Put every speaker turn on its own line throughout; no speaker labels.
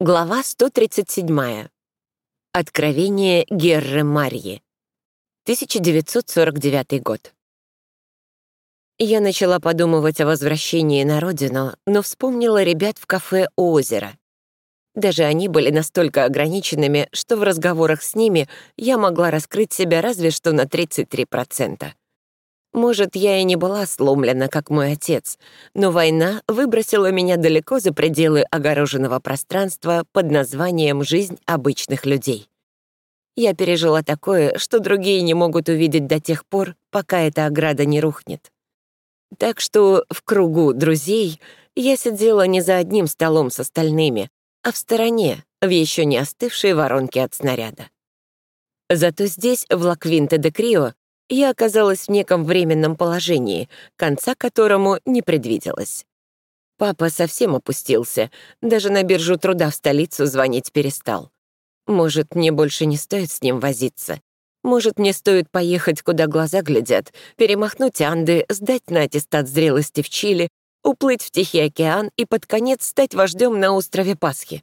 Глава 137. Откровение Герры Марьи. 1949 год. Я начала подумывать о возвращении на родину, но вспомнила ребят в кафе у озера. Даже они были настолько ограниченными, что в разговорах с ними я могла раскрыть себя разве что на 33%. Может, я и не была сломлена, как мой отец, но война выбросила меня далеко за пределы огороженного пространства под названием «Жизнь обычных людей». Я пережила такое, что другие не могут увидеть до тех пор, пока эта ограда не рухнет. Так что в кругу друзей я сидела не за одним столом с остальными, а в стороне, в еще не остывшей воронке от снаряда. Зато здесь, в Лаквинте де Крио, я оказалась в неком временном положении, конца которому не предвиделось. Папа совсем опустился, даже на биржу труда в столицу звонить перестал. Может, мне больше не стоит с ним возиться. Может, мне стоит поехать, куда глаза глядят, перемахнуть Анды, сдать на аттестат зрелости в Чили, уплыть в Тихий океан и под конец стать вождем на острове Пасхи.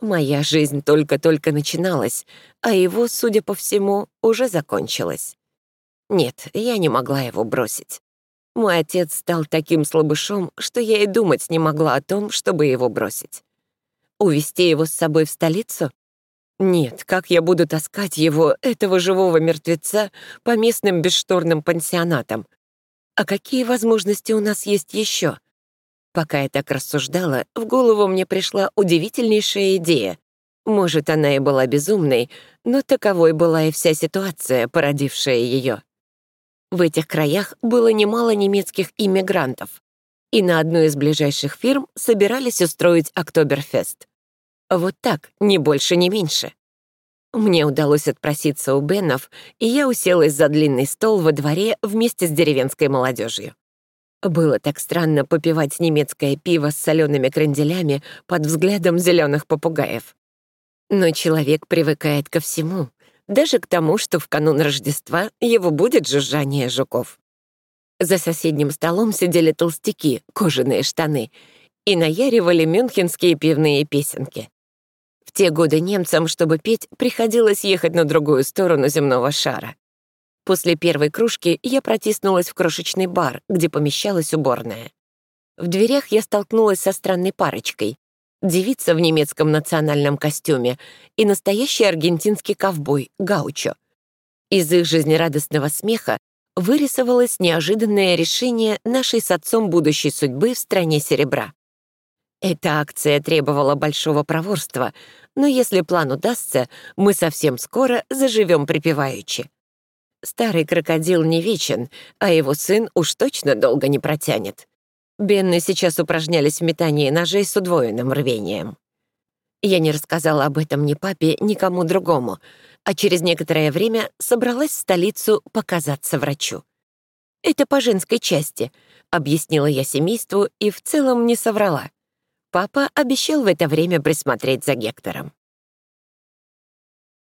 Моя жизнь только-только начиналась, а его, судя по всему, уже закончилась. Нет, я не могла его бросить. Мой отец стал таким слабышом, что я и думать не могла о том, чтобы его бросить. Увести его с собой в столицу? Нет, как я буду таскать его, этого живого мертвеца, по местным бесшторным пансионатам? А какие возможности у нас есть еще? Пока я так рассуждала, в голову мне пришла удивительнейшая идея. Может, она и была безумной, но таковой была и вся ситуация, породившая ее. В этих краях было немало немецких иммигрантов, и на одну из ближайших фирм собирались устроить Октоберфест. Вот так, ни больше, ни меньше. Мне удалось отпроситься у Беннов, и я уселась за длинный стол во дворе вместе с деревенской молодежью. Было так странно попивать немецкое пиво с солеными кренделями под взглядом зеленых попугаев. Но человек привыкает ко всему, даже к тому, что в канун Рождества его будет жужжание жуков. За соседним столом сидели толстяки, кожаные штаны, и наяривали мюнхенские пивные песенки. В те годы немцам, чтобы петь, приходилось ехать на другую сторону земного шара. После первой кружки я протиснулась в крошечный бар, где помещалась уборная. В дверях я столкнулась со странной парочкой девица в немецком национальном костюме и настоящий аргентинский ковбой Гаучо. Из их жизнерадостного смеха вырисовалось неожиданное решение нашей с отцом будущей судьбы в стране серебра. Эта акция требовала большого проворства, но если план удастся, мы совсем скоро заживем припеваючи. Старый крокодил не вечен, а его сын уж точно долго не протянет. Бенны сейчас упражнялись в метании ножей с удвоенным рвением. Я не рассказала об этом ни папе, ни кому другому, а через некоторое время собралась в столицу показаться врачу. «Это по женской части», — объяснила я семейству и в целом не соврала. Папа обещал в это время присмотреть за Гектором.